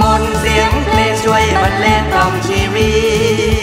มนเสียงเพลงช่วยบรรเลงกล่อมชีวิต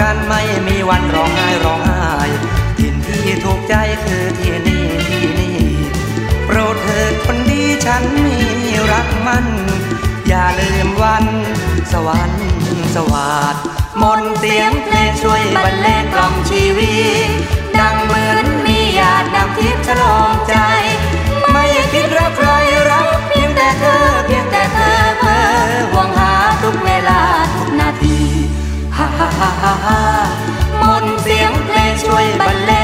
กันไม่มีวันร้องไห้ร้องไห้ถิ่นที่ถูกใจคือที่นี่ที่นี่โปรดเถิดคนดีฉันมีรักมัน อย่าลืมวัน สวรรค์สวัสดมนเสียงเพลงช่วยบรรเลงกล่อมชีวิตดังเหมือนมีหยาดน้ำทิพย์ฉลองใจ เ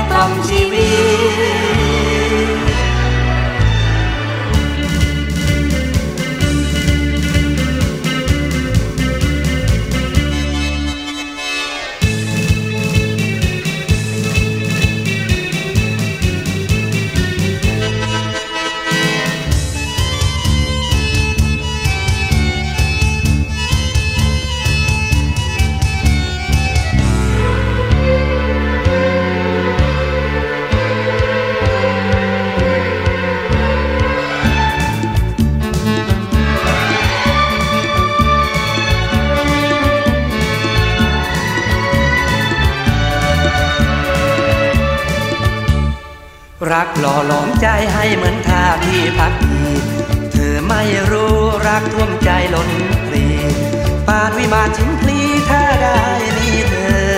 รักหล่อหลอมใจให้เหมือนท่าที่พักดีเธอไม่รู้รักท่วมใจล้นปรีปานวิมานชิมพลีถ้าได้มีเธอ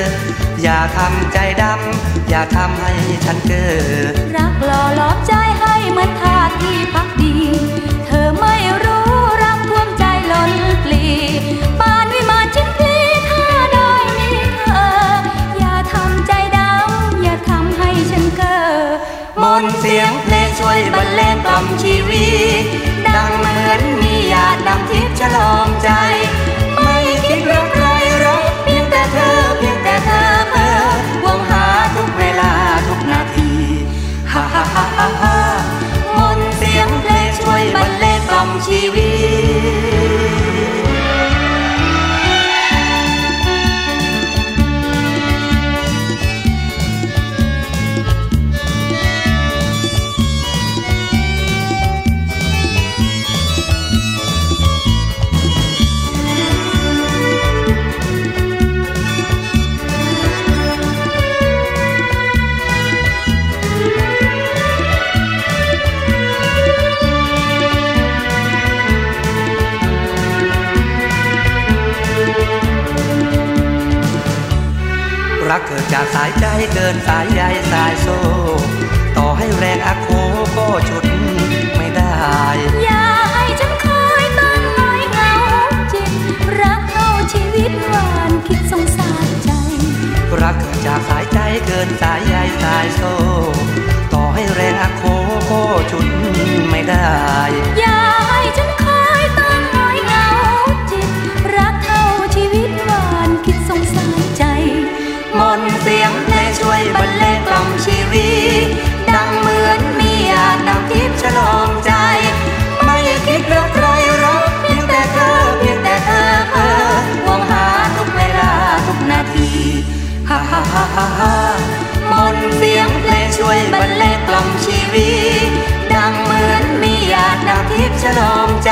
อย่าทำใจดำ อย่าทำให้ฉันเกิดรักหล่อหลอม สียงเพลงช่วยบรรเลงกล่อมชีวิต ดังเหมือนมียาดำทิพย์ฉลองใจ ไม่คิดรักใครรักเพียงแต่เธอเพียงแต่เธอเพ้อวงหาทุกเวลาทุกนาทีฮ่าฮ่าฮ่าฮ่าฮ่ามนต์เสียงเพลงช่วยบรรเลงกล่อมชีวิต รักเกิดจากสายใจเกินสายใยสายโซ่ ต่อให้แรงอาโคก็ฉุดไม่ได้ อย่าให้ฉันคอยตั้งน้อยเหงาจิต รักเข้าชีวิตหวานคิดสงสารใจ รักเกิดจากสายใจเกินสายใยสายโซ่ ฮ่าฮ่ามนเสียงเพลงช่วยบรรเลงกล่อมชีวิต ดังเหมือนมีหยาดน้ำทิพย์ฉลองใจ